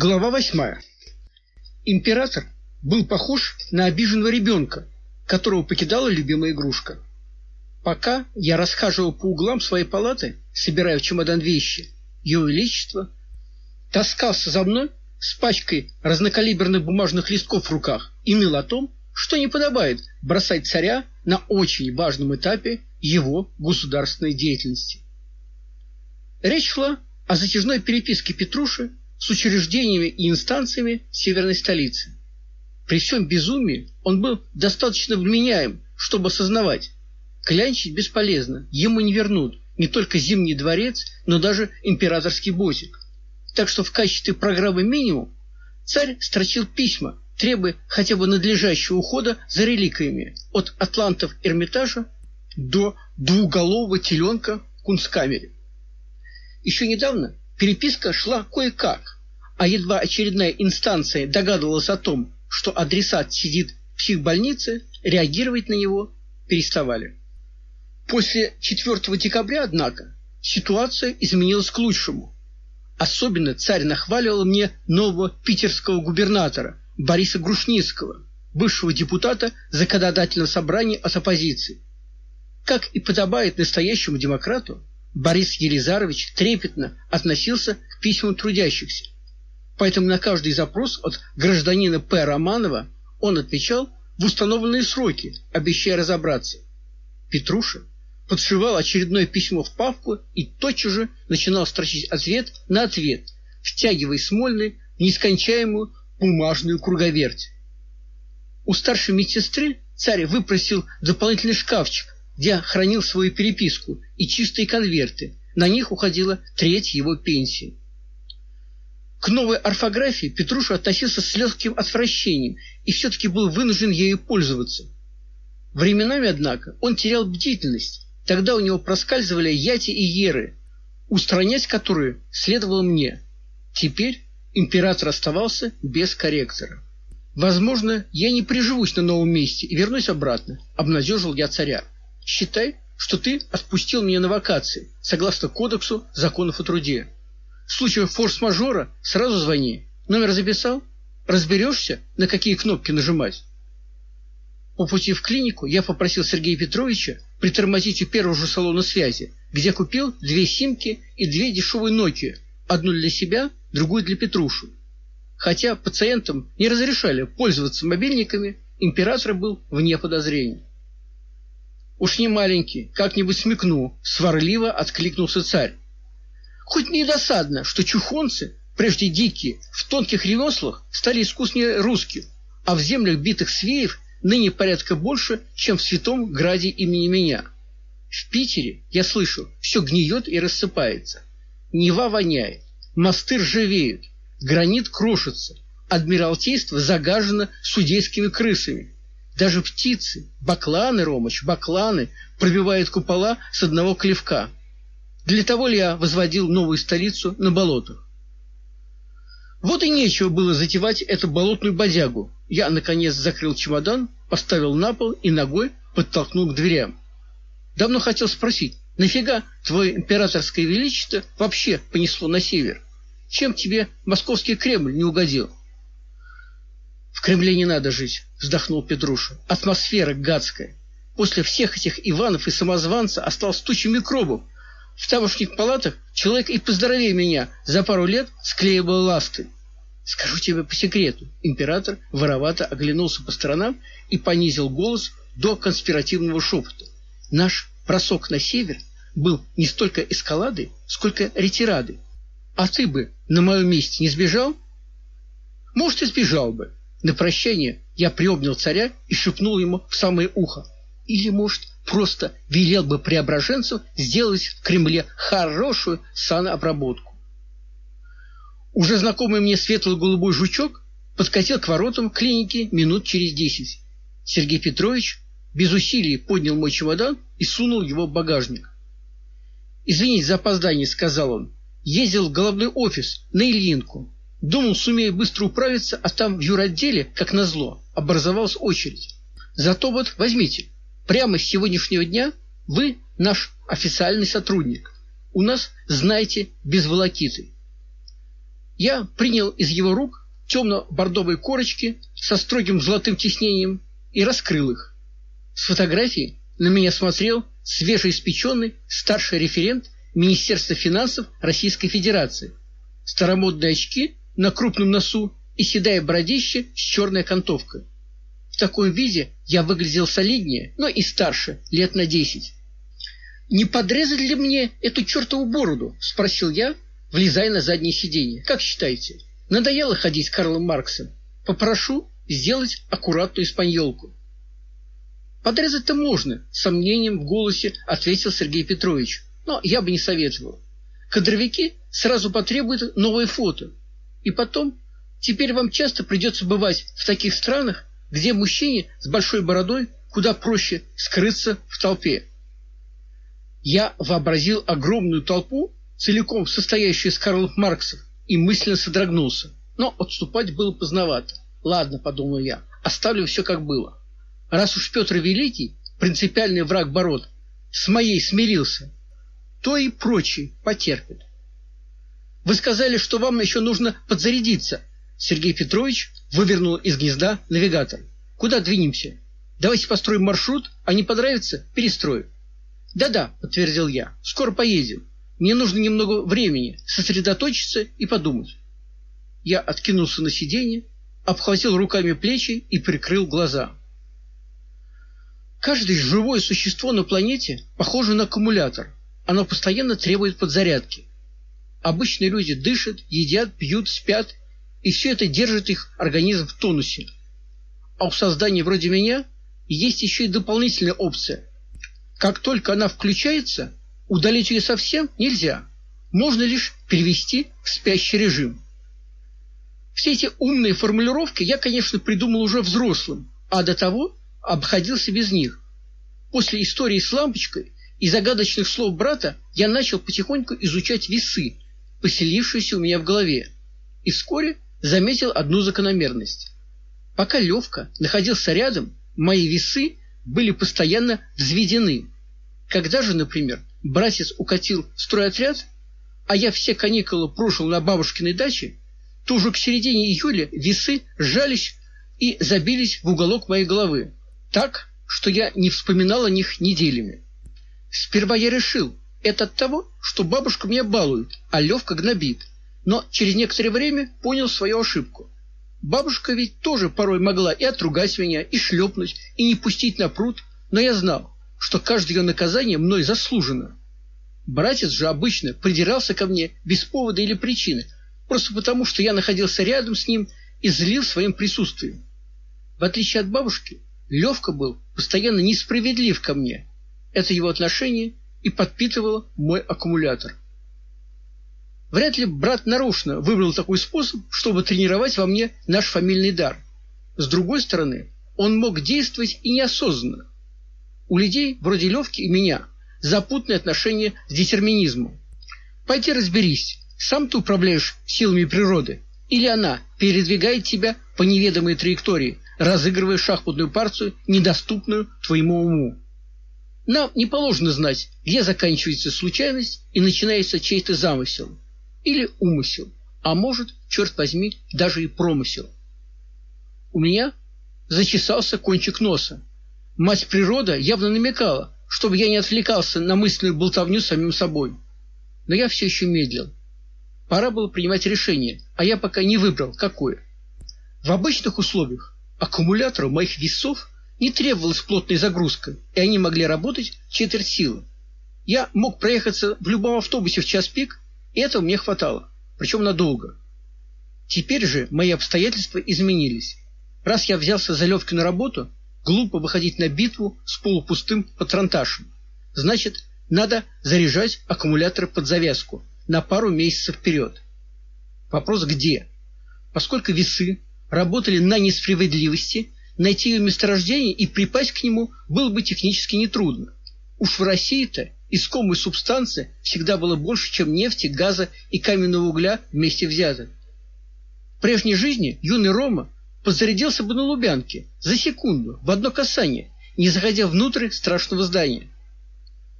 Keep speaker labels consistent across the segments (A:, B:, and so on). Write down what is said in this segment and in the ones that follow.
A: Глава восьмая. Император был похож на обиженного ребенка, которого покидала любимая игрушка. Пока я расхаживал по углам своей палаты, собирая в чемодан вещи, его величество таскался за мной с пачкой разнокалиберных бумажных листков в руках и ныл о том, что не подобает бросать царя на очень важном этапе его государственной деятельности. Речь шла о затяжной переписке Петруши с учреждениями и инстанциями северной столицы. При всем безумии он был достаточно вменяем, чтобы осознавать, клянчить бесполезно, ему не вернут не только Зимний дворец, но даже императорский бозик. Так что в качестве программы минимум царь строчил письма, требуя хотя бы надлежащего ухода за реликвиями от атлантов Эрмитажа до двуголового теленка в Кунсткамере. Еще недавно Переписка шла кое-как, а едва очередная инстанция догадывалась о том, что адресат сидит в психбольнице, реагировать на него переставали. После 4 декабря, однако, ситуация изменилась к лучшему. Особенно царь нахваливал мне нового питерского губернатора Бориса Грушницкого, бывшего депутата законодательного собрания от оппозиции. Как и подобает настоящему демократу, Борис Елизарович трепетно относился к письмам трудящихся. Поэтому на каждый запрос от гражданина П. Романова он отвечал в установленные сроки, обещая разобраться. Петруша подшивал очередное письмо в папку и тотчас же начинал строчить ответ на ответ, втягивая Смольный в нескончаемую бумажную круговерть. У старшей медсестры царь выпросил дополнительный шкафчик, где хранил свою переписку и чистые конверты. На них уходила треть его пенсии. К новой орфографии Петруша относился с легким отвращением и все таки был вынужден ею пользоваться. Временами, однако, он терял бдительность. Тогда у него проскальзывали яти и еры, устранять которые следовало мне. Теперь император оставался без корректора. Возможно, я не приживусь на новом месте и вернусь обратно, обнадежил я царя. Считай, что ты отпустил меня на вакации, согласно кодексу законов о труде. В случае форс-мажора сразу звони. Номер записал? Разберешься, на какие кнопки нажимать? По пути в клинику я попросил Сергея Петровича притормозить у первого же салона связи, где купил две симки и две дешевые Nokia, одну для себя, другую для Петруши. Хотя пациентам не разрешали пользоваться мобильниками, император был вне подозрений. Уж не маленький, как-нибудь смекну, сварливо откликнулся царь. Хоть не досадно, что чухонцы, прежде дикие, в тонких ремеслах стали искуснее русских, а в землях битых свеев ныне порядка больше, чем в Святом Граде имени меня. В Питере, я слышу, все гниет и рассыпается. Нева воняет, мосты ржавеют, гранит крошится, адмиралтейство загажено судейскими крысами. Даже птицы, бакланы, Ромыч, бакланы, пробивают купола с одного клевка. Для того ли я возводил новую столицу на болотах? Вот и нечего было затевать эту болотную бодягу. Я наконец закрыл чемодан, поставил на пол и ногой подтолкнул к дверям. Давно хотел спросить: "Нафига твое императорское величество вообще понесло на север? Чем тебе московский Кремль не угодил?" В Кремле не надо жить, вздохнул Петруша. Атмосфера гадская. После всех этих Иванов и самозванца осталось туча микробов. В тамошних палатах человек и поздоровее меня за пару лет склеивал ласты. Скажу тебе по секрету, император воровато оглянулся по сторонам и понизил голос до конспиративного шепота. Наш просок на север был не столько эскаладой, сколько ретирадой. А ты бы на моем месте не сбежал? Может, и сбежал бы, на прощание я приобнял царя и шепнул ему в самое ухо: "Или, может, просто велел бы преображенцу сделать в Кремле хорошую санобработку". Уже знакомый мне светло-голубой жучок подкатил к воротам клиники минут через десять. Сергей Петрович без усилий поднял мой чемодан и сунул его в багажник. "Извините за опоздание", сказал он. "Ездил в головной офис на Ильинку. Думал, сумею быстро управиться, а там в юротделе, как назло, образовалась очередь. Зато вот возьмите, прямо с сегодняшнего дня вы наш официальный сотрудник. У нас, знаете, без волокиты. Я принял из его рук темно-бордовые корочки со строгим золотым тиснением и раскрыл их. С фотографии на меня смотрел свежеиспеченный старший референт Министерства финансов Российской Федерации. Старомодные очки на крупном носу и седая бородище с черной окантовкой. В таком виде я выглядел солиднее, но и старше, лет на десять. Не подрезать ли мне эту чертову бороду, спросил я, влезая на заднее сиденье. Как считаете? Надоело ходить с Карлом Марксом. Попрошу сделать аккуратную испаньолку. Подрезать-то можно, с сомнением в голосе ответил Сергей Петрович. Но я бы не советовал. Кадровики сразу потребуют новое фото. И потом, теперь вам часто придется бывать в таких странах, где мужчине с большой бородой куда проще скрыться в толпе. Я вообразил огромную толпу, целиком состоящую из Карлов Марксов, и мысленно содрогнулся. Но отступать было поздновато. Ладно, подумал я, оставлю все как было. Раз уж Петр Великий, принципиальный враг Бород, с моей смирился, то и прочие потерпят. Вы сказали, что вам еще нужно подзарядиться. Сергей Петрович вывернул из гнезда навигатор. Куда двинемся? Давайте построим маршрут, а не понравится перестрою. Да-да, подтвердил я. Скоро поедем. Мне нужно немного времени сосредоточиться и подумать. Я откинулся на сиденье, обхватил руками плечи и прикрыл глаза. Каждое живое существо на планете похоже на аккумулятор. Оно постоянно требует подзарядки. Обычные люди дышат, едят, пьют, спят, и все это держит их организм в тонусе. А у создания вроде меня есть еще и дополнительная опция. Как только она включается, удалить ее совсем нельзя. Можно лишь перевести в спящий режим. Все эти умные формулировки я, конечно, придумал уже взрослым, а до того обходился без них. После истории с лампочкой и загадочных слов брата я начал потихоньку изучать весы, поселившиеся у меня в голове, и вскоре заметил одну закономерность. Пока Левка находился рядом, мои весы были постоянно взведены. Когда же, например, братец укатил в стройотряд, а я все каникулы прожил на бабушкиной даче, то уже к середине июля весы сжались и забились в уголок моей головы, так, что я не вспоминал о них неделями. Сперва я решил, это от того, что бабушка меня балует, а Левка гнобит. Но через некоторое время понял свою ошибку. Бабушка ведь тоже порой могла и отругать меня, и шлепнуть, и не пустить на пруд, но я знал, что каждое наказание мной заслужено. Братец же обычно придирался ко мне без повода или причины, просто потому, что я находился рядом с ним и злил своим присутствием. В отличие от бабушки, Левка был постоянно несправедлив ко мне. Это его отношение и подпитывало мой аккумулятор. Вряд ли брат нарочно выбрал такой способ, чтобы тренировать во мне наш фамильный дар. С другой стороны, он мог действовать и неосознанно. У людей вроде Левки и меня запутанное отношение к детерминизму. Пойди разберись, сам ты управляешь силами природы или она передвигает тебя по неведомой траектории, разыгрывая шахматную партию, недоступную твоему уму. Нам не положено знать, где заканчивается случайность и начинается чей-то замысел или умысел, а может, черт возьми, даже и промысел. У меня зачесался кончик носа. Мать природа явно намекала, чтобы я не отвлекался на мысленную болтовню самим собой. Но я все еще медлил. Пора было принимать решение, а я пока не выбрал какое. В обычных условиях аккумулятору моих весов не требовалась плотная загрузка, и они могли работать четверть силы. Я мог проехаться в любом автобусе в час пик, и этого мне хватало, причем надолго. Теперь же мои обстоятельства изменились. Раз я взялся за Левкину работу, глупо выходить на битву с полупустым патронташем. Значит, надо заряжать аккумулятор под завязку на пару месяцев вперед. Вопрос где? Поскольку весы работали на несправедливости, найти ее месторождение и припасть к нему было бы технически нетрудно. Уж в России-то искомой субстанции всегда было больше, чем нефти, газа и каменного угля вместе взятых. В прежней жизни юный Рома подзарядился бы на Лубянке за секунду, в одно касание, не заходя внутрь страшного здания.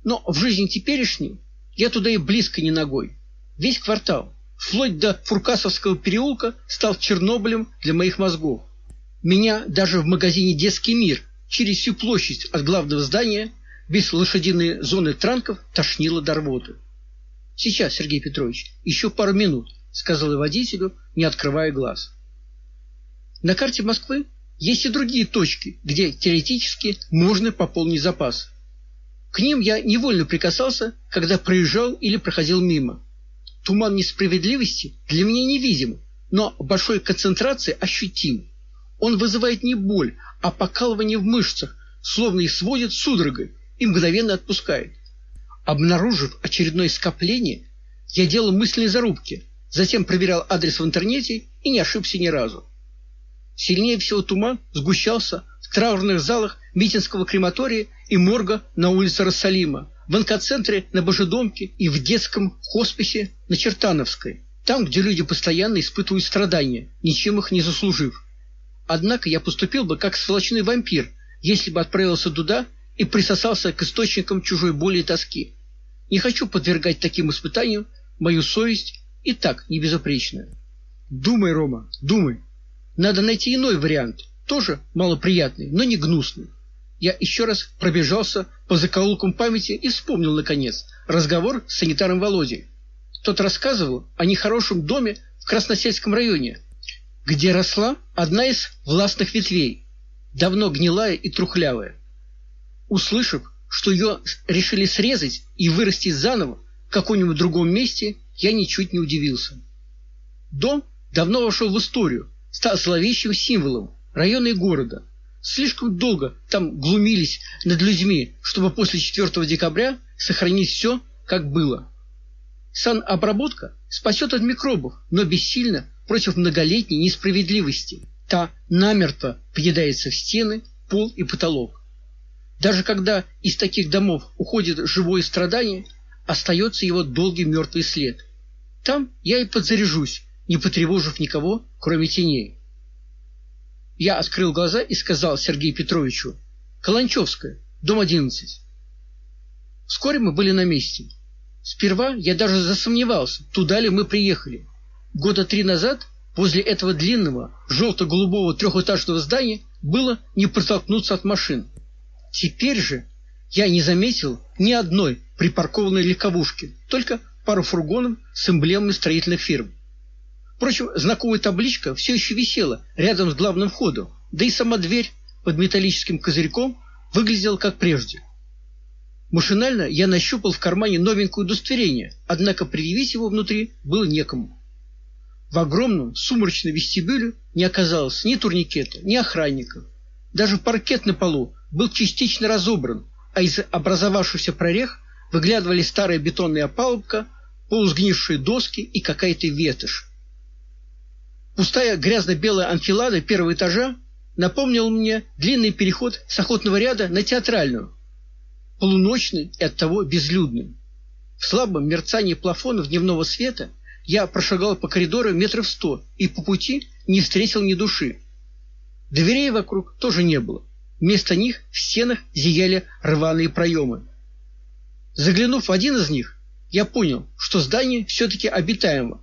A: Но в жизни теперешней я туда и близко не ногой. Весь квартал, вплоть до Фуркасовского переулка стал Чернобылем для моих мозгов. Меня даже в магазине Детский мир через всю площадь от главного здания без лошадиной зоны транков тошнило до рвоты. Сейчас, Сергей Петрович, еще пару минут, сказал водителю, не открывая глаз. На карте Москвы есть и другие точки, где теоретически можно пополнить запас. К ним я невольно прикасался, когда проезжал или проходил мимо. Туман несправедливости для меня невидим, но большой концентрации ощутим. Он вызывает не боль, а покалывание в мышцах, словно их сводит судорогой и мгновенно отпускает. Обнаружив очередное скопление, я делал мысленные зарубки, затем проверял адрес в интернете и не ошибся ни разу. Сильнее всего туман сгущался в траурных залах Митинского крематория и морга на улице Рассалима, в онкоцентре на Божедомке и в детском хосписе на Чертановской, там, где люди постоянно испытывают страдания, ничем их не заслужив. Однако я поступил бы как сволочной вампир, если бы отправился туда и присосался к источникам чужой боли и тоски. Не хочу подвергать таким испытаниям мою совесть и так не безупречная. Думай, Рома, думай. Надо найти иной вариант, тоже малоприятный, но не гнусный. Я еще раз пробежался по закоулкам памяти и вспомнил наконец разговор с санитаром Володей. Тот рассказывал о нехорошем доме в Красносельском районе, где росла одна из властных ветвей, давно гнилая и трухлявая. Услышав, что ее решили срезать и вырастить заново в каком-нибудь другом месте, я ничуть не удивился. Дом давно вошел в историю, стал зловещим символом района и города. Слишком долго там глумились над людьми, чтобы после 4 декабря сохранить все, как было. Санобработка спасет от микробов, но бессильна против многолетней несправедливости. Та намертво въедается в стены, пол и потолок. Даже когда из таких домов уходит живое страдание, остается его долгий мертвый след. Там я и подзаряжусь, не потревожив никого, кроме теней. Я открыл глаза и сказал Сергею Петровичу: "Каланчевская, дом 11". Вскоре мы были на месте. Сперва я даже засомневался, туда ли мы приехали. Года три назад возле этого длинного желто голубого трехэтажного здания было не протолкнуться от машин. Теперь же я не заметил ни одной припаркованной легковушки, только пару фургонов с эмблемами строительных фирм. Впрочем, знакомая табличка все еще висела рядом с главным входом, да и сама дверь под металлическим козырьком выглядела как прежде. Машинально я нащупал в кармане новенькое удостоверение, однако предъявить его внутри было некому. В огромном сумрачном вестибюле не оказалось ни турникета, ни охранников. Даже паркет на полу был частично разобран, а из образовавшихся прорех выглядывали старая бетонная опалубка, полусгнившие доски и какая-то ветошь. Пустая грязно-белая анфилада первого этажа напомнила мне длинный переход с охотного ряда на театральную, полуночный и оттого безлюдный. В слабом мерцании плафонов дневного света я прошагал по коридору метров сто и по пути не встретил ни души. Дверей вокруг тоже не было. Вместо них в стенах зияли рваные проемы. Заглянув в один из них, я понял, что здание все таки обитаемо.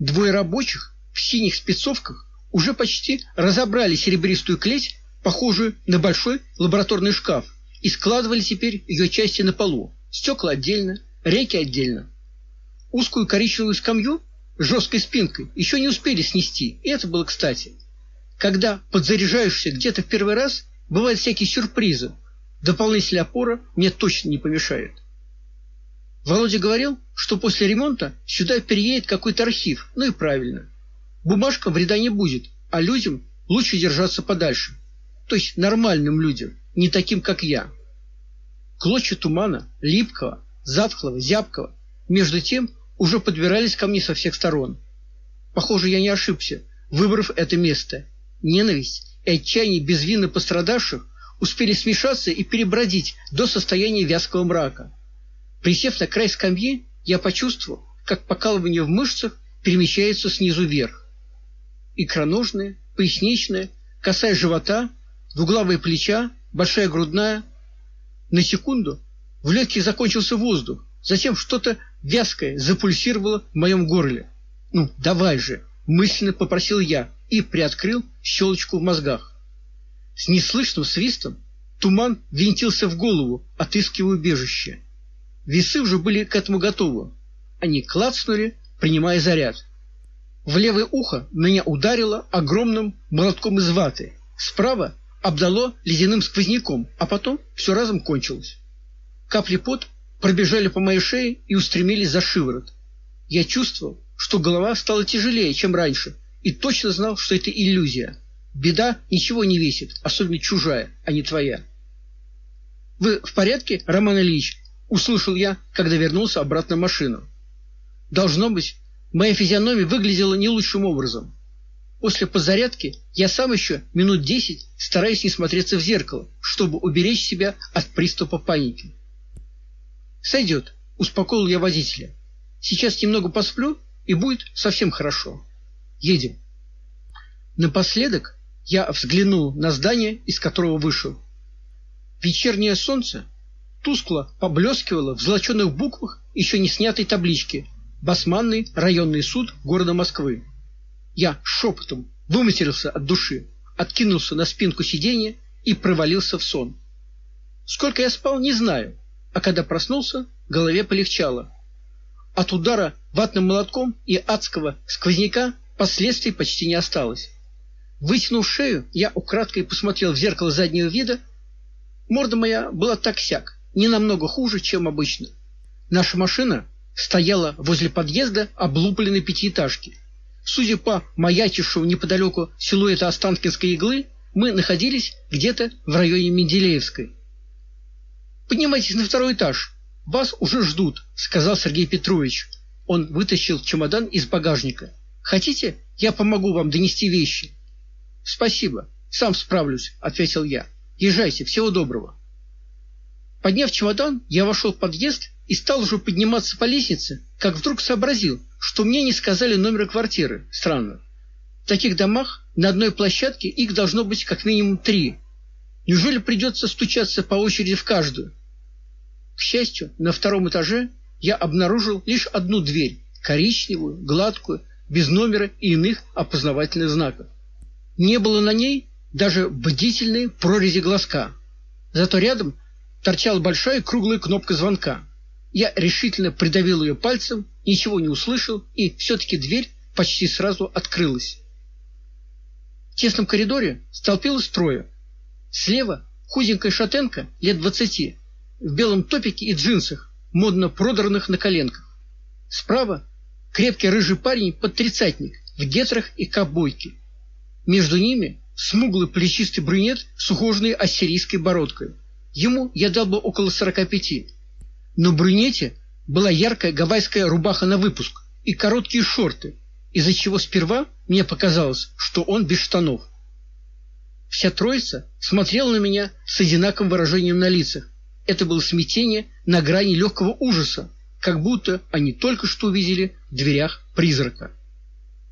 A: Двое рабочих в синих спецовках уже почти разобрали серебристую клеть, похожую на большой лабораторный шкаф, и складывали теперь ее части на полу. Стекла отдельно, рейки отдельно. Узкую коричневую скамью с жесткой спинкой еще не успели снести, и это было кстати. Когда подзаряжаешься где-то в первый раз, бывают всякие сюрпризы. Дополнительная опора мне точно не помешает. Володя говорил, что после ремонта сюда переедет какой-то архив. Ну и правильно. Бумажка вреда не будет, а людям лучше держаться подальше. То есть нормальным людям, не таким, как я. Клочья тумана, липкого, затхлого, зябкого, между тем уже подбирались ко мне со всех сторон. Похоже, я не ошибся, выбрав это место. Ненависть и отчаяние безвинно пострадавших успели смешаться и перебродить до состояния вязкого мрака. Присев на край скамьи, я почувствовал, как покалывание в мышцах перемещается снизу вверх икроножная, поясничная, косая живота, двуглавые плеча, большая грудная. На секунду в легких закончился воздух, затем что-то вязкое запульсировало в моем горле. Ну, давай же, мысленно попросил я и приоткрыл щелочку в мозгах. С неслышным свистом туман винтился в голову, отыскивая убежище. Весы уже были к этому готовы. Они клацнули, принимая заряд. В левое ухо меня ударило огромным молотком из ваты. Справа обдало ледяным сквозняком, а потом все разом кончилось. Капли пот пробежали по моей шее и устремились за шиворот. Я чувствовал, что голова стала тяжелее, чем раньше, и точно знал, что это иллюзия. Беда ничего не весит, особенно чужая, а не твоя. Вы в порядке, Роман Ильич? услышал я, когда вернулся обратно в машину. Должно быть, моя физиономия выглядела не лучшим образом. После подзарядки я сам еще минут десять стараюсь не смотреться в зеркало, чтобы уберечь себя от приступа паники. Сойдет, успокоил я водителя. Сейчас немного посплю, и будет совсем хорошо. Едем. Напоследок я взглянул на здание, из которого вышел. Вечернее солнце тускло поблескивало в золоченых буквах еще не снятой таблички Басманный районный суд города Москвы. Я шепотом выматерился от души, откинулся на спинку сиденья и провалился в сон. Сколько я спал, не знаю, а когда проснулся, голове полегчало. От удара ватным молотком и адского сквозняка последствий почти не осталось. Вытянув шею, я украдкой посмотрел в зеркало заднего вида. Морда моя была так-сяк, не намного хуже, чем обычно. Наша машина стояла возле подъезда облупленной пятиэтажки. Судя по маячившему неподалеку силуэту Останкинской иглы, мы находились где-то в районе Менделеевской. Поднимайтесь на второй этаж. Вас уже ждут, сказал Сергей Петрович. Он вытащил чемодан из багажника. Хотите, я помогу вам донести вещи? Спасибо, сам справлюсь, ответил я. Езжайте, всего доброго. Подняв чемодан, я вошел в подъезд и стал уже подниматься по лестнице, как вдруг сообразил, что мне не сказали номера квартиры. Странно. В таких домах на одной площадке их должно быть как минимум три. Неужели придется стучаться по очереди в каждую? К счастью, на втором этаже я обнаружил лишь одну дверь, коричневую, гладкую, без номера и иных опознавательных знаков. Не было на ней даже бдительной прорези глазка. Зато рядом торчала большая круглая кнопка звонка. Я решительно придавил ее пальцем, ничего не услышал, и все таки дверь почти сразу открылась. В тесном коридоре столпилось трое. Слева худенькая шатенка лет двадцати, в белом топике и джинсах, модно продранных на коленках. Справа крепкий рыжий парень под тридцатник в гетрах и ковбойке. Между ними смуглый плечистый брюнет с ухоженной ассирийской бородкой. Ему я дал бы около сорока пяти. Но брюнете была яркая гавайская рубаха на выпуск и короткие шорты, из-за чего сперва мне показалось, что он без штанов. Вся троица смотрела на меня с одинаковым выражением на лицах, это было смятение на грани легкого ужаса, как будто они только что увидели в дверях призрака.